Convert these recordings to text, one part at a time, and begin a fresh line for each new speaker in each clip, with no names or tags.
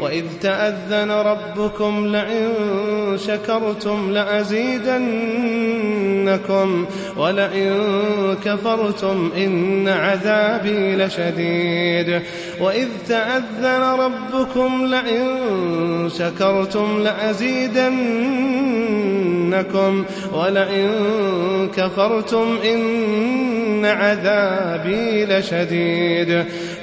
وإذ تأذن ربكم لئن شكرتم لأزيدنكم ولئن كفرتم إن عذابي لشديد وإذ تأذن ربكم لئن شكرتم لأزيدنكم ولئن كفرتم إن عذابي لشديد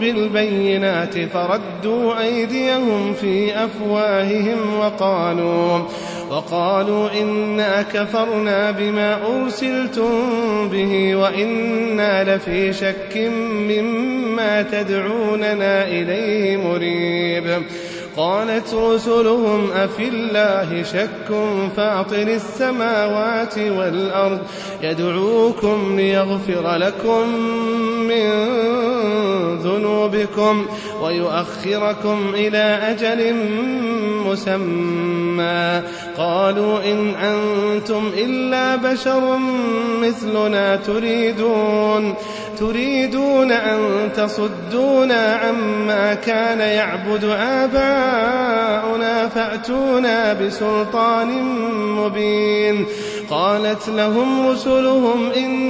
بالبينات فردوا أيديهم في أفواههم وقالوا وقالوا إنا كفرنا بما أرسلتم به وإنا لفي شك مما تدعوننا إليه مريب. قالت رسلهم أفي الله شك فاطر السماوات والأرض يدعوكم ليغفر لكم من ذنوبكم ويؤخركم إلى أجل مسمى. قالوا إن أنتم إلا بشر مثلنا تريدون تريدون أن تصدونا عما كان يعبد آباؤنا فأتونا بسلطان مبين. قالت لهم رسلهم إن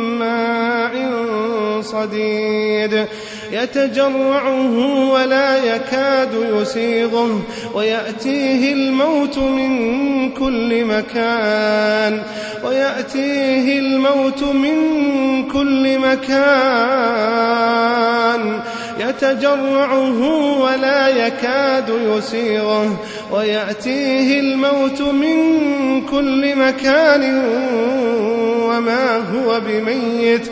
صديد. يتجرعه ولا يكاد يسيغه ويأتيه الموت من كل مكان. ويأتيه الموت من كل مكان. يتجرعه ولا يكاد يسيغه ويأتيه الموت من كل مكان. وما هو بميت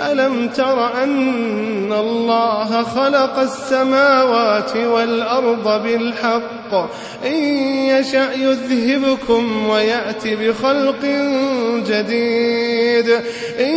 ألم تر أن الله خلق السماوات والأرض بالحق؟ إن يشأ يذهبكم ويأتي بخلق جديد. إن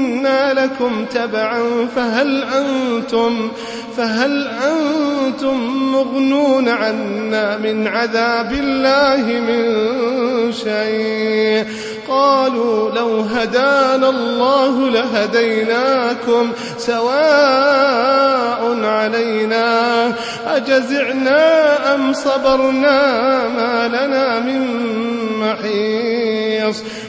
لكم تبعا فهل أنتم فهل أنتم مغنون عنا من عذاب الله من شيء قالوا لو هدانا الله لهديناكم سواء علينا أجزعنا أم صبرنا ما لنا من محيص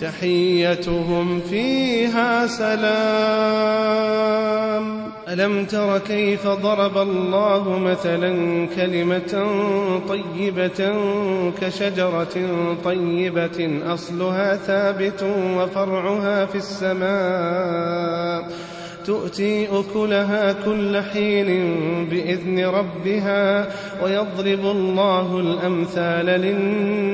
تحيتهم فيها سلام. ألم تر كيف ضرب الله مثلا كلمة طيبة كشجرة طيبة أصلها ثابت وفرعها في السماء. تؤتي أكلها كل حين بإذن ربها ويضرب الله الأمثال للناس.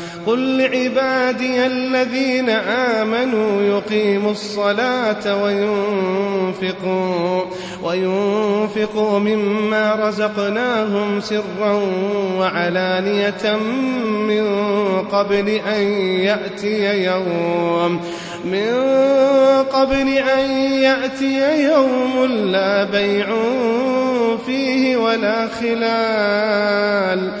قل لعبادي الذين آمنوا يقيموا الصلاة وينفقوا وينفقوا مما رزقناهم سرا وعلانية من قبل أن يأتي يوم من قبل أن يأتي يوم لا بيع فيه ولا خلال.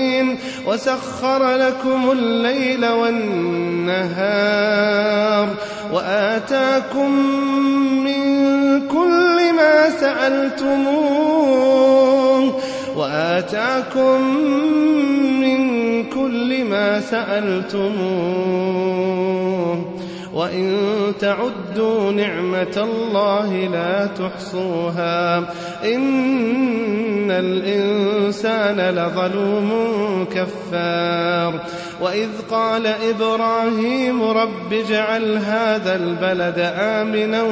وسخر لكم الليل والنهار وآتاكم من كل ما سألتموه وآتاكم من كل ما سألتموه وإن تعدوا نعمة الله لا تحصوها. إن الإنسان لظلوم كفار. وإذ قال إبراهيم رب اجعل هذا البلد آمنا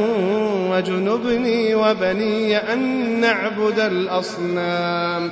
واجنبني وبني أن نعبد الأصنام.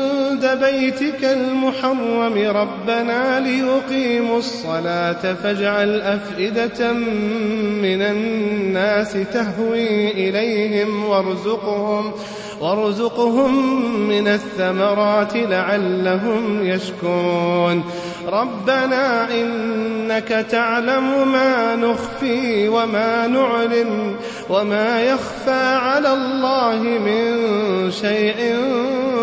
بيتك المحرم ربنا ليقيموا الصلاة فاجعل أفئدة من الناس تهوي إليهم وارزقهم وارزقهم من الثمرات لعلهم يشكرون. ربنا إنك تعلم ما نخفي وما نعلن وما يخفى على الله من شيء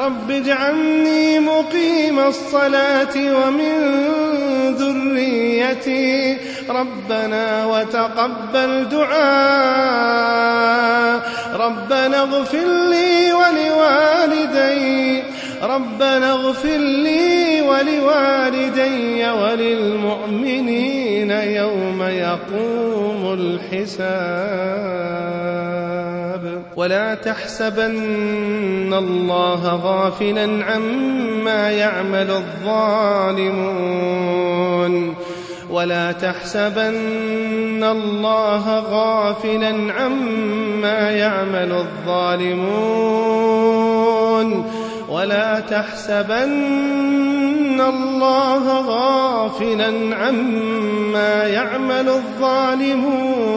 رب اجعلني مقيم الصلاة ومن ذريتي ربنا وتقبل دعاء ربنا اغفر لي ولوالدي ربنا اغفر لي ولوالدي وللمؤمنين يوم يقوم الحساب ولا تحسبن الله غافلا عما يعمل الظالمون ولا تحسبن الله غافلا عما يعمل الظالمون ولا تحسبن الله غافلا عما يعمل الظالمون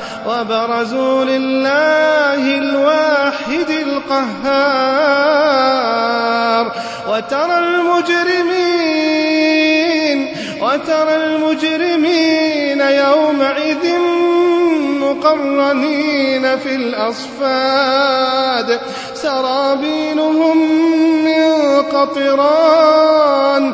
وبرزوا لله الواحد القهار. وترى المجرمين وترى المجرمين يومئذ مقرنين في الأصفاد. سرابيلهم من قطران